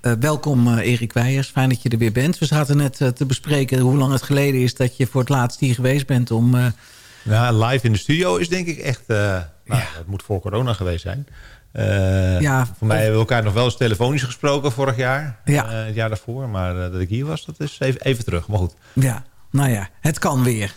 welkom Erik Weijers, fijn dat je er weer bent. We zaten net te bespreken hoe lang het geleden is dat je voor het laatst hier geweest bent om... Ja, live in de studio is denk ik echt... nou, ja. Het moet voor corona geweest zijn. ja, voor mij hebben we elkaar nog wel eens telefonisch gesproken vorig jaar. Ja. het jaar daarvoor. Maar dat ik hier was, dat is even, even terug. Maar goed. Ja, nou ja, het kan weer.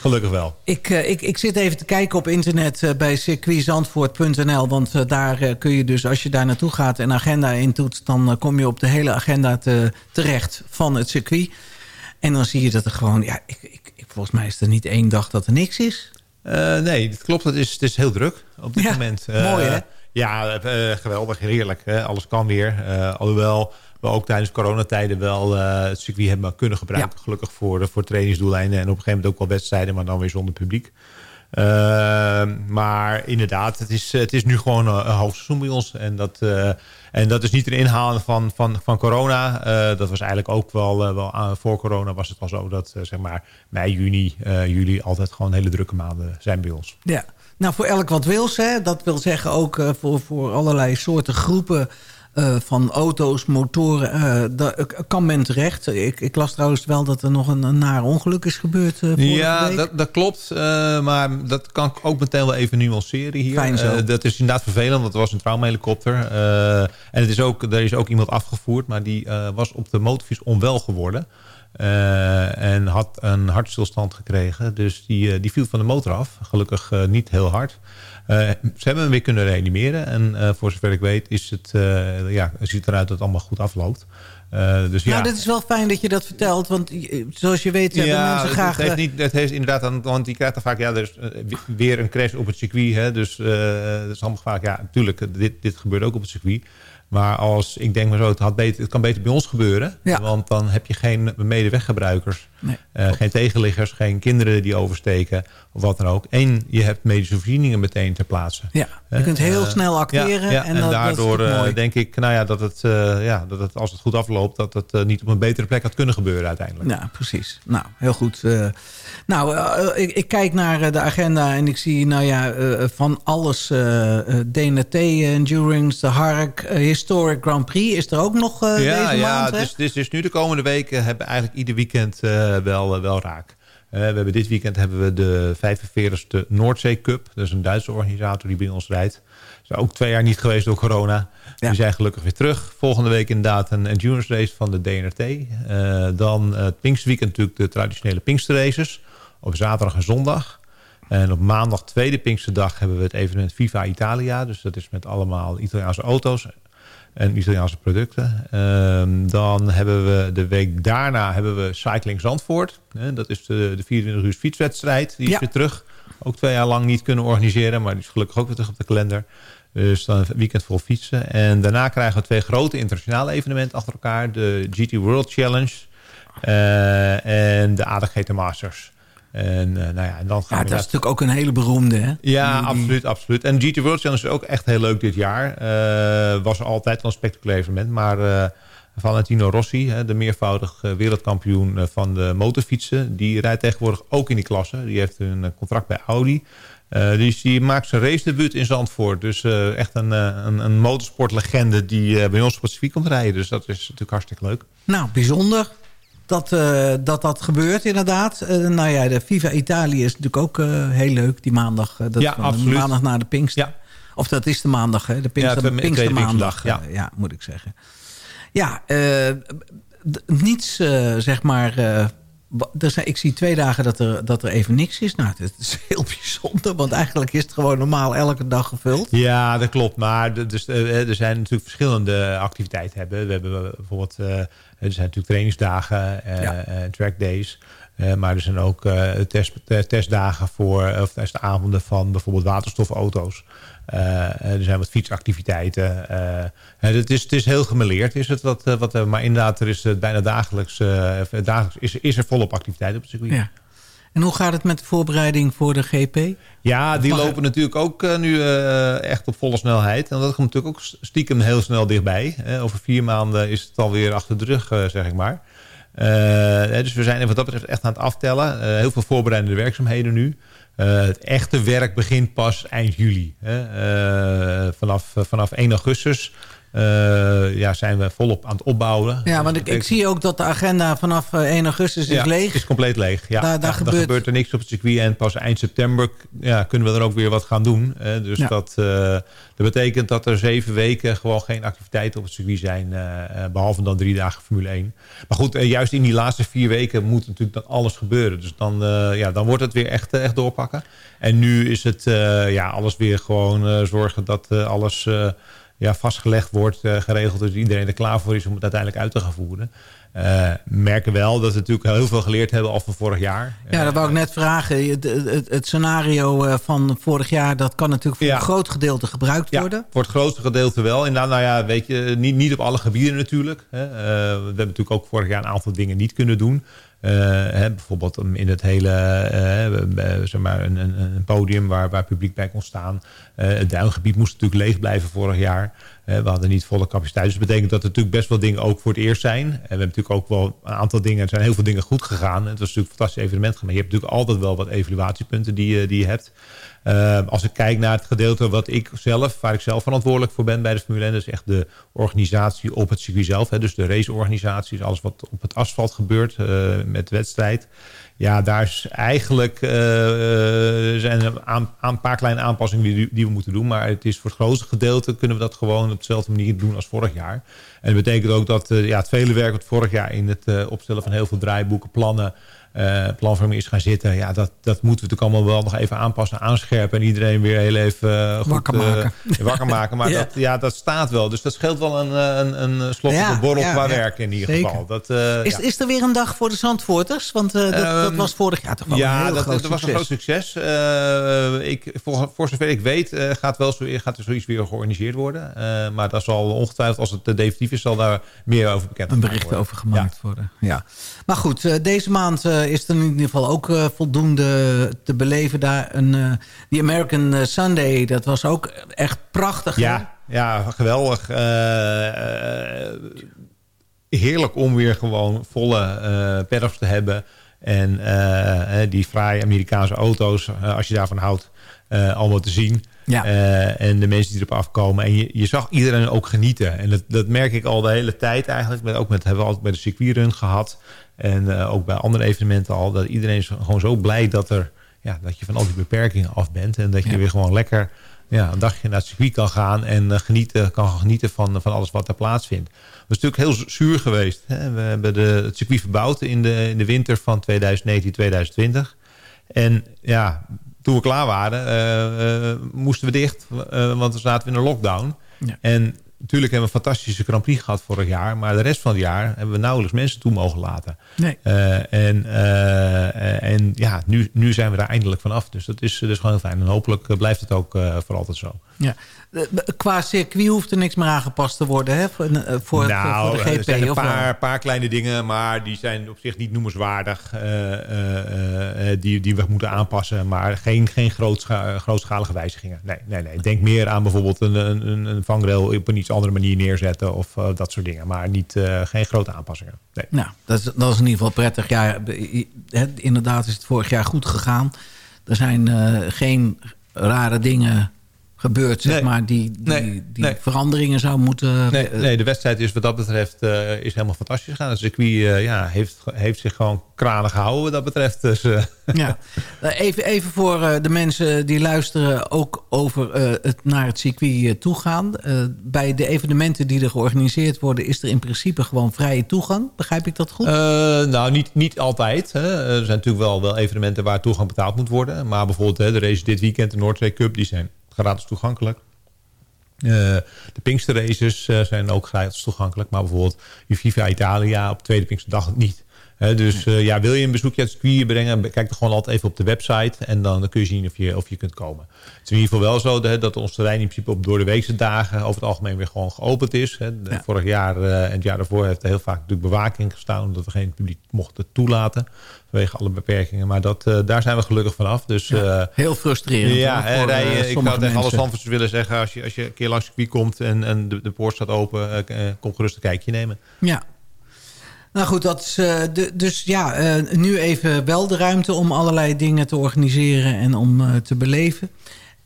Gelukkig wel. Ik, uh, ik, ik zit even te kijken op internet uh, bij circuitzandvoort.nl. Want uh, daar kun je dus, als je daar naartoe gaat en agenda intoetst... dan kom je op de hele agenda te, terecht van het circuit. En dan zie je dat er gewoon... Ja, ik, ik, ik volgens mij is er niet één dag dat er niks is. nee, dat klopt. Het is, het is heel druk op dit moment. mooi hè? Ja, geweldig, heerlijk. Hè? Alles kan weer. alhoewel we ook tijdens coronatijden wel uh, het circuit hebben kunnen gebruiken. Gelukkig voor, voor trainingsdoeleinden en op een gegeven moment ook wel wedstrijden, maar dan weer zonder publiek. Uh, maar inderdaad, het is, het is nu gewoon een, hoofdseizoen bij ons. En dat, uh, en dat is niet een inhalen van, van, van corona. dat was eigenlijk ook wel, wel voor corona was het al zo dat zeg maar mei, juni, juli altijd gewoon hele drukke maanden zijn bij ons. Ja, nou voor elk wat wils. Hè? Dat wil zeggen ook voor, voor allerlei soorten groepen uh, van auto's, motoren, uh, daar kan men terecht. Ik, ik, las trouwens wel dat er nog een, een naar ongeluk is gebeurd. Uh, ja, dat, dat, klopt. maar dat kan ik ook meteen wel even nuanceren hier. Fijn zo. dat is inderdaad vervelend, want het was een traumahelikopter. en het is ook, er is ook iemand afgevoerd, maar die was op de motorfiets onwel geworden. En had een hartstilstand gekregen. Dus die, die viel van de motor af. Gelukkig niet heel hard. Eh, ze hebben hem weer kunnen reanimeren. En eh, voor zover ik weet is het, uh, ja, ziet eruit dat het allemaal goed afloopt. Dus nou, ja. dat is wel fijn dat je dat vertelt. Want zoals je weet hebben ja, mensen graag... Het heeft, niet, het heeft inderdaad, aan, want die krijgt dan vaak... Ja, er is weer een crash op het circuit. Hè, dus dat is allemaal vaak... Ja, natuurlijk, dit, dit gebeurt ook op het circuit. Maar als, ik denk maar zo, het, had beter, het kan beter bij ons gebeuren. Ja. Want dan heb je geen medeweggebruikers. Nee, uh, geen tegenliggers, geen kinderen die oversteken. Of wat dan ook. En je hebt medische voorzieningen meteen ter plaatse. Ja, je kunt heel uh, snel acteren. Ja, en, en dat, daardoor dat denk ik nou ja, dat, het, ja, dat het, als het goed afloopt... dat het niet op een betere plek had kunnen gebeuren uiteindelijk. Ja, precies. Nou, heel goed. nou, ik, ik, kijk naar de agenda en ik zie nou ja, van alles... DNT, Endurance, de Hark, Historic Grand Prix. Is er ook nog ja, deze ja, maand? Ja, dus, dus, dus nu de komende weken hebben eigenlijk ieder weekend wel, wel raak. We hebben dit weekend hebben we de 45e Noordzee Cup. Dat is een Duitse organisator die bij ons rijdt. Is ook twee jaar niet geweest door corona. Ja. Die zijn gelukkig weer terug. Volgende week inderdaad een endurance race van de DNRT. Dan het Pinksterweekend natuurlijk de traditionele Pinksterraces. Op zaterdag en zondag. En op maandag, tweede Pinksterdag, hebben we het evenement Viva Italia. Dus dat is met allemaal Italiaanse auto's en Italiaanse producten. Um, dan hebben we de week daarna hebben we Cycling Zandvoort. dat is de, de 24 uur fietswedstrijd. Die is weer terug. Ook twee jaar lang niet kunnen organiseren. Maar die is gelukkig ook weer terug op de kalender. Dus dan een weekend vol fietsen. En daarna krijgen we twee grote internationale evenementen achter elkaar. De GT World Challenge. Uh, en de ADGT Masters. En, uh, nou ja, en dan gaan ja, we dat is natuurlijk ook een hele beroemde, hè? Ja, die, absoluut, absoluut. En GT World Challenge is ook echt heel leuk dit jaar. Uh, was altijd een spectaculair evenement. Maar uh, Valentino Rossi, hè, de meervoudig wereldkampioen van de motorfietsen... die rijdt tegenwoordig ook in die klasse. Die heeft een contract bij Audi. dus die maakt zijn race debuut in Zandvoort. Dus echt een, een, een motorsportlegende die bij ons circuit komt rijden. Dus dat is natuurlijk hartstikke leuk. Nou, bijzonder dat, uh, dat dat gebeurt inderdaad. Uh, nou ja, de Viva Italië is natuurlijk ook uh, heel leuk. Die maandag, dat ja, maandag na de Pinkster. Ja. Of dat is de maandag, hè? De Pinkster, ja, Pinkstermaandag. Ja. ja, moet ik zeggen. Ja, niets zeg maar... Er zijn, ik zie twee dagen dat er, dat er even niks is. Nou, dat is heel bijzonder. Want eigenlijk is het gewoon normaal elke dag gevuld. Ja, dat klopt. Maar dus, er zijn natuurlijk verschillende activiteiten. Hebben. We hebben bijvoorbeeld er zijn natuurlijk trainingsdagen en uh, trackdays. Uh, maar er zijn ook uh, test, testdagen voor of testavonden van bijvoorbeeld waterstofauto's. Uh, er zijn wat fietsactiviteiten. het, is, het is heel gemeleerd, is het wat, wat, maar inderdaad, er is bijna dagelijks, dagelijks is, is er volop activiteit op het circuit. Ja. En hoe gaat het met de voorbereiding voor de GP? Ja, die lopen natuurlijk ook uh, nu uh, echt op volle snelheid. En dat komt natuurlijk ook stiekem heel snel dichtbij. Uh, over vier maanden is het alweer achter de rug, zeg ik maar. dus we zijn wat dat betreft echt aan het aftellen. heel veel voorbereidende werkzaamheden nu. het echte werk begint pas eind juli. vanaf, vanaf 1 augustus ja, zijn we volop aan het opbouwen. Ja, want ik, ik zie ook dat de agenda vanaf 1 augustus is ja, leeg. is compleet leeg. Ja, daar, daar gebeurt... gebeurt... er niks op het circuit. En pas eind september ja, kunnen we er ook weer wat gaan doen. dus dat, dat betekent dat er zeven weken gewoon geen activiteiten op het circuit zijn. behalve dan drie dagen Formule 1. Maar goed, juist in die laatste vier weken moet natuurlijk dan alles gebeuren. Dus dan, ja, dan wordt het weer echt, echt doorpakken. En nu is het ja, alles weer gewoon zorgen dat alles ja, vastgelegd wordt, geregeld. Dus iedereen er klaar voor is om het uiteindelijk uit te gaan voeren. Uh, merken wel dat we natuurlijk heel veel geleerd hebben al van vorig jaar. Ja, dat wou ik net vragen. Het, het, het scenario van vorig jaar... dat kan natuurlijk voor een groot gedeelte gebruikt worden. Voor het grootste gedeelte wel. En nou, nou ja, weet je, niet, niet op alle gebieden natuurlijk. Hè. We hebben natuurlijk ook vorig jaar een aantal dingen niet kunnen doen. Uh, hè, bijvoorbeeld in het hele uh, zeg maar een, een, podium waar, waar publiek bij kon staan. Het duingebied moest natuurlijk leeg blijven vorig jaar. We hadden niet volle capaciteit. Dus dat betekent dat er natuurlijk best wel dingen ook voor het eerst zijn. En we hebben natuurlijk ook wel een aantal dingen. Er zijn heel veel dingen goed gegaan. Het was natuurlijk een fantastisch evenement. Maar je hebt natuurlijk altijd wel wat evaluatiepunten die, die je hebt. Uh, als ik kijk naar het gedeelte wat ik zelf, waar ik zelf verantwoordelijk voor ben bij de Formule 1, dat is echt de organisatie op het circuit zelf. Hè, dus de raceorganisatie, alles wat op het asfalt gebeurt uh, met wedstrijd. Ja, daar is eigenlijk uh, zijn een, paar kleine aanpassingen die, die, we moeten doen. Maar het is voor het grootste gedeelte kunnen we dat gewoon dezelfde manier doen als vorig jaar. En dat betekent ook dat ja, het vele werk wat vorig jaar in het opstellen van heel veel draaiboeken, plannen uh, planvorming is gaan zitten. Ja, dat, dat moeten we natuurlijk allemaal wel nog even aanpassen, aanscherpen. En iedereen weer heel even uh, goed, wakker maken. Uh, wakker maken. Maar ja. Dat, ja, dat staat wel. Dus dat scheelt wel een, een, een slot ja, op de borrel qua werk in ieder Zeker. geval. Dat, is, is er weer een dag voor de Zandvoorters? Want dat, dat, was vorig jaar toch wel ja, een heel dat, groot dat was een groot succes. ik, voor, voor zover ik weet gaat, wel zo, gaat er zoiets weer georganiseerd worden. maar dat zal ongetwijfeld, als het definitief is, zal daar meer over bekend worden. Een bericht over gemaakt worden. Ja. Maar goed, deze maand is er in ieder geval ook uh, voldoende te beleven daar. Een, uh, die American Sunday, dat was ook echt prachtig. Ja, ja geweldig. heerlijk om weer gewoon volle perfs te hebben. En die fraaie Amerikaanse auto's, als je daarvan houdt, allemaal te zien. Ja. Uh, en de mensen die erop afkomen. En je, je zag iedereen ook genieten. En dat, dat merk ik al de hele tijd eigenlijk. Met, ook met hebben we altijd bij de circuitrun gehad. En uh, ook bij andere evenementen al. Dat iedereen is gewoon zo blij dat, er, ja, dat je van al die beperkingen af bent. En dat je ja. weer gewoon lekker ja, een dagje naar het circuit kan gaan. En uh, genieten, kan genieten van, van alles wat er plaatsvindt. Dat is natuurlijk heel zuur geweest. Hè? We hebben de, het circuit verbouwd in de, in de winter van 2019-2020. En ja, toen we klaar waren, uh, uh, moesten we dicht. Uh, want we zaten we in een lockdown. Ja. En natuurlijk hebben we een fantastische Grand Prix gehad vorig jaar. Maar de rest van het jaar hebben we nauwelijks mensen toe mogen laten. Nee. en en ja, nu, nu zijn we daar eindelijk vanaf. Dus dat is, dus gewoon heel fijn. En hopelijk blijft het ook voor altijd zo. Ja. Qua circuit hoeft er niks meer aangepast te worden hè? voor, eh, voor, nou, voor de GP? er zijn een paar, paar, kleine dingen, maar die zijn op zich niet noemenswaardig. Uh, uh, die, die we moeten aanpassen, maar geen, geen grootscha grootschalige wijzigingen. Nee, nee, nee. Denk meer aan bijvoorbeeld een, een, een vangrail op een iets andere manier neerzetten of dat soort dingen. Maar niet, geen grote aanpassingen. Nee. Nou, dat is, dat is in ieder geval prettig. Ja, inderdaad is het vorig jaar goed gegaan. Er zijn geen rare dingen gebeurt, zeg maar, die, die, die veranderingen zou moeten... Nee, nee, de wedstrijd is wat dat betreft uh, is helemaal fantastisch gegaan. Het circuit uh, ja, heeft, heeft zich gewoon kranig gehouden wat dat betreft. Dus, uh. ja. even, even voor de mensen die luisteren ook over het naar het circuit toe gaan. bij de evenementen die er georganiseerd worden... is er in principe gewoon vrije toegang. Begrijp ik dat goed? nou, niet, niet altijd. Hè. Er zijn natuurlijk wel, wel evenementen waar toegang betaald moet worden. Maar bijvoorbeeld hè, de race dit weekend, de Noordzee Cup... die zijn gratis toegankelijk. Uh, de Pinkster races uh, zijn ook gratis toegankelijk. Maar bijvoorbeeld Viva Italia op tweede Pinksterdag niet. Dus ja, wil je een bezoekje uit het circuit brengen... kijk dan gewoon altijd even op de website... en dan kun je zien of je, of je kunt komen. Het is in ieder geval wel zo dat ons terrein... in principe op door de weekse dagen... over het algemeen weer gewoon geopend is. Ja. Vorig jaar en het jaar daarvoor heeft er heel vaak natuurlijk bewaking gestaan... omdat we geen publiek mochten toelaten vanwege alle beperkingen. Maar dat, uh, daar zijn we gelukkig vanaf. Dus, ja, heel frustrerend. Ja, en rijden, ik zou tegen alle Zandvoorters willen zeggen... als je, als je een keer langs het circuit komt en, en de, de poort staat open... kom gerust een kijkje nemen. Ja. Nou goed, dat is, de, dus ja, nu even wel de ruimte om allerlei dingen te organiseren en om te beleven.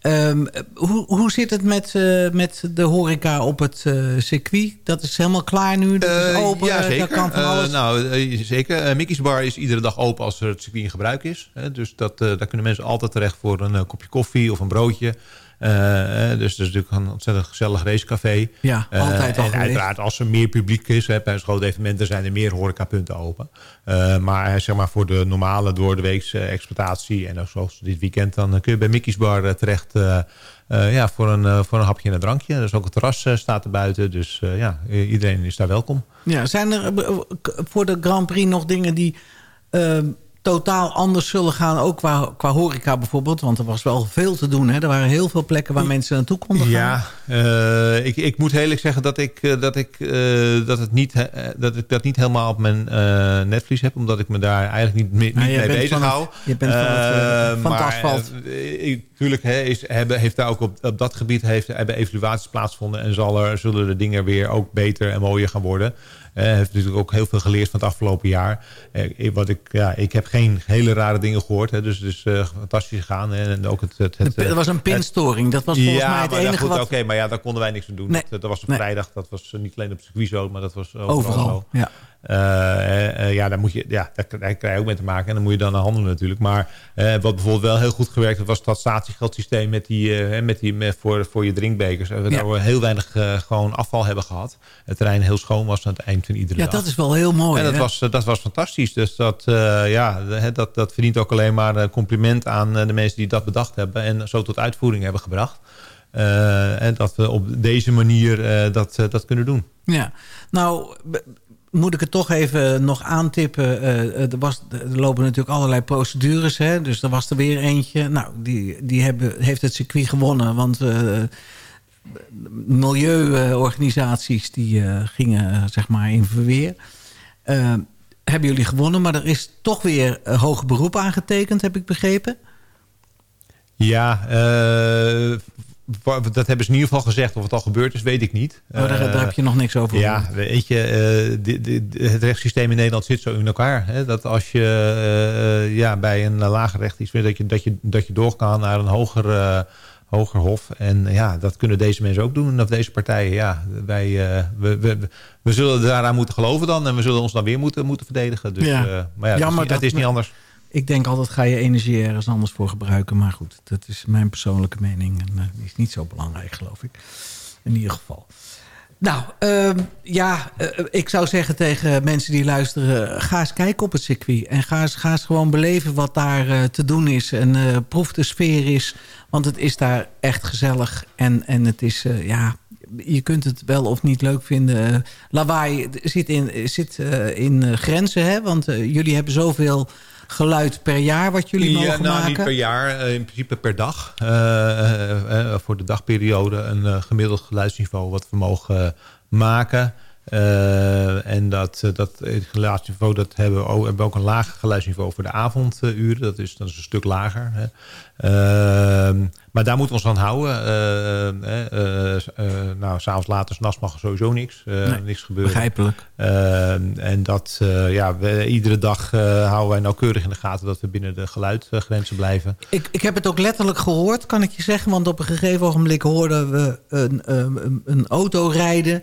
Ehm, hoe, hoe zit het met, met de horeca op het circuit? Dat is helemaal klaar nu? Dat is open? Ja, zeker. kan van alles. nou, zeker. Mickey's Bar is iedere dag open als er het circuit in gebruik is. dus dat, daar kunnen mensen altijd terecht voor een kopje koffie of een broodje. Uh, dus dat is natuurlijk een ontzettend gezellig racecafé. Ja, altijd uh, En uiteraard als er meer publiek is, hè, bij grote evenementen zijn er meer horecapunten open. Maar zeg maar voor de normale door de weekse exploitatie en ook zoals dit weekend, dan kun je bij Mickey's Bar terecht ja, voor, een, voor een hapje en een drankje. Dus ook het terras staat er buiten, dus ja, iedereen is daar welkom. Ja, zijn er voor de Grand Prix nog dingen die totaal anders zullen gaan. Ook qua, qua horeca bijvoorbeeld. Want er was wel veel te doen. Hè? Er waren heel veel plekken waar mensen naartoe konden gaan. Ja, uh, ik, ik moet eerlijk zeggen dat ik, eh, dat, ik, uh, dat, het niet, uh, dat ik dat niet helemaal op mijn netvlies heb. Omdat ik me daar eigenlijk niet, niet nou, mee bezig hou. Je bent van het, van maar, het asfalt. Tuurlijk he, is, hebben, heeft daar ook op, op dat gebied heeft, hebben evaluaties plaatsgevonden. En zal er, zullen de dingen weer ook beter en mooier gaan worden. Hij heeft natuurlijk ook heel veel geleerd van het afgelopen jaar. Eh, wat ik, ja, ik heb geen hele rare dingen gehoord. Hè, dus het is uh, fantastisch gegaan. En ook het, het, het, er was een pinstoring. Dat was volgens mij het enige wat... Oké, maar ja, daar konden wij niks aan doen. Dat, dat, was een vrijdag. Dat was niet alleen op circuit zo, maar dat was overal. overal ja. Uh, ja, daar, moet je, ja, daar, krijg je ook mee te maken. En dan moet je dan aan handelen natuurlijk. Maar wat bijvoorbeeld wel heel goed gewerkt heeft... was het statiegeldsysteem met die, met die, met voor, voor je drinkbekers. We ja. we heel weinig gewoon afval hebben gehad. Het terrein heel schoon was aan het eind van iedere ja, dag. Ja, dat is wel heel mooi. En dat, was, dat was fantastisch. Dus dat, ja, dat, dat verdient ook alleen maar een compliment aan de mensen die dat bedacht hebben. En zo tot uitvoering hebben gebracht. en dat we op deze manier dat, dat kunnen doen. Ja, nou moet ik het toch even nog aantippen. Uh, er, was, er lopen natuurlijk allerlei procedures. Hè? Dus er was er weer eentje. Nou, die, die hebben, heeft het circuit gewonnen. Want uh, milieuorganisaties die gingen zeg maar in verweer. hebben jullie gewonnen. Maar er is toch weer hoger beroep aangetekend, heb ik begrepen. Ja, dat hebben ze in ieder geval gezegd. Of het al gebeurd is, weet ik niet. Oh, daar, daar, heb je nog niks over Ja, weet je, uh, het rechtssysteem in Nederland zit zo in elkaar. Hè, dat als je uh, ja, bij een lager recht iets dat je, dat, je, dat je door kan naar een hoger, hoger hof. En ja, dat kunnen deze mensen ook doen. Of deze partijen, ja. Wij, we, we, we zullen daaraan moeten geloven dan. En we zullen ons dan weer moeten, moeten verdedigen. Dus, ja. maar ja, Jammer, het, is, dat, het is niet anders. Ik denk altijd ga je energie ergens anders voor gebruiken. Maar goed, dat is mijn persoonlijke mening. En uh, die is niet zo belangrijk, geloof ik. In ieder geval. Nou, uh, ja, uh, ik zou zeggen tegen mensen die luisteren... ga eens kijken op het circuit. En ga eens, ga eens gewoon beleven wat daar uh, te doen is. En proef de sfeer is. Want het is daar echt gezellig. En, en het is, ja... Je kunt het wel of niet leuk vinden. lawaai zit in, zit, in grenzen, hè? Want jullie hebben zoveel geluid per jaar wat jullie ja, mogen nou, maken? niet per jaar, eh, in principe per dag. Uh, uh, voor de dagperiode een gemiddeld geluidsniveau wat we mogen maken. Uh, en dat, dat geluidsniveau, dat hebben we, ook, hebben we ook een lager geluidsniveau voor de avonduren. Dat is, dat is een stuk lager. Hè. Uh, maar daar moeten we ons aan houden. Uh, nou, s'avonds later, s'nachts mag er sowieso niks. Nee, niks gebeuren. Begrijpelijk. en dat, ja, we, iedere dag houden wij nauwkeurig in de gaten dat we binnen de geluidgrenzen blijven. Ik, ik heb het ook letterlijk gehoord, kan ik je zeggen. Want op een gegeven ogenblik hoorden we een, een, een auto rijden.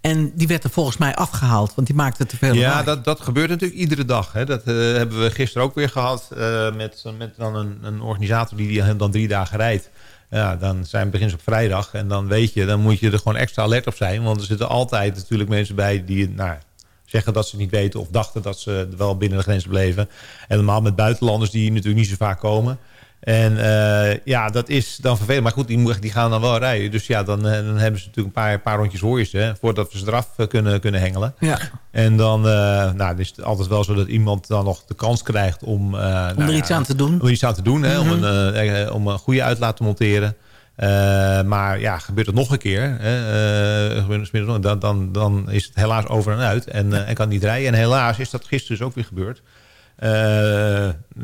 En die werd er volgens mij afgehaald, want die maakte te veel Ja, dat, dat gebeurt natuurlijk iedere dag. Hè. Dat uh, hebben we gisteren ook weer gehad uh, met, met dan een, een organisator die, die dan drie dagen rijdt. Ja, dan zijn begins op vrijdag en dan weet je, dan moet je er gewoon extra alert op zijn. Want er zitten altijd natuurlijk mensen bij die nou, zeggen dat ze niet weten of dachten dat ze wel binnen de grens bleven. En normaal met buitenlanders die natuurlijk niet zo vaak komen. En uh, ja, dat is dan vervelend. Maar goed, die, die gaan dan wel rijden. Dus ja, dan, eh, dan hebben ze natuurlijk een paar, paar rondjes hooiers... Hè, voordat we ze eraf eh, kunnen, kunnen hengelen. Ja. En dan, uh, nou, is het altijd wel zo dat iemand dan nog de kans krijgt... om, uh, om nou, er iets aan te doen. Om er iets aan te doen, hè, om, mhm. een, om een goede uitlaat te monteren. maar ja, gebeurt het nog een keer, hè, dan, dan, dan is het helaas over en uit en, en kan niet rijden. En helaas is dat gisteren dus ook weer gebeurd. Uh,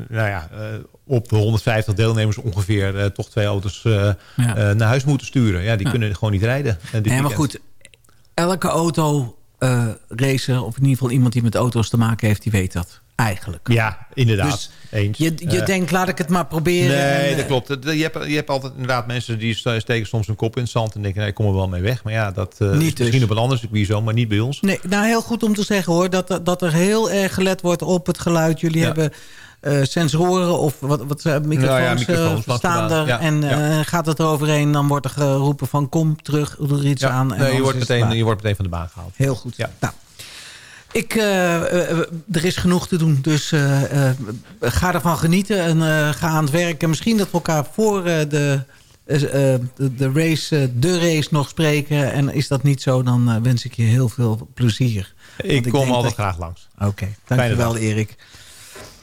nou ja, uh, op 150 deelnemers ongeveer uh, toch twee auto's ja. naar huis moeten sturen. Ja, die ja. kunnen gewoon niet rijden. Nee, maar goed, elke auto racer, of in ieder geval iemand die met auto's te maken heeft, die weet dat. eigenlijk. Ja, inderdaad. Dus Eens. Je, je uh, denkt, laat ik het maar proberen. Nee, en, dat klopt. Je hebt, je hebt altijd inderdaad mensen die steken soms hun kop in het zand... en denken, nee, ik kom er wel mee weg. Maar ja, dat uh, niet misschien dus. op een ander circuit zo, maar niet bij ons. Nee, nou heel goed om te zeggen hoor... dat, dat er heel erg gelet wordt op het geluid. Jullie hebben... Uh, sensoren of wat, wat microfoons, nou ja, microfoons staan er. Ja, en ja. gaat het eroverheen, dan wordt er geroepen van kom terug, doe er iets aan. En nee, je, wordt meteen, je wordt meteen van de baan gehaald. Heel goed. Ja. Nou, ik, uh, er is genoeg te doen, dus uh, ga ervan genieten en ga aan het werken. Misschien dat we elkaar voor de, de race, de race nog spreken. En is dat niet zo, dan wens ik je heel veel plezier. Ik kom altijd graag langs. Oké, okay, dankjewel Erik.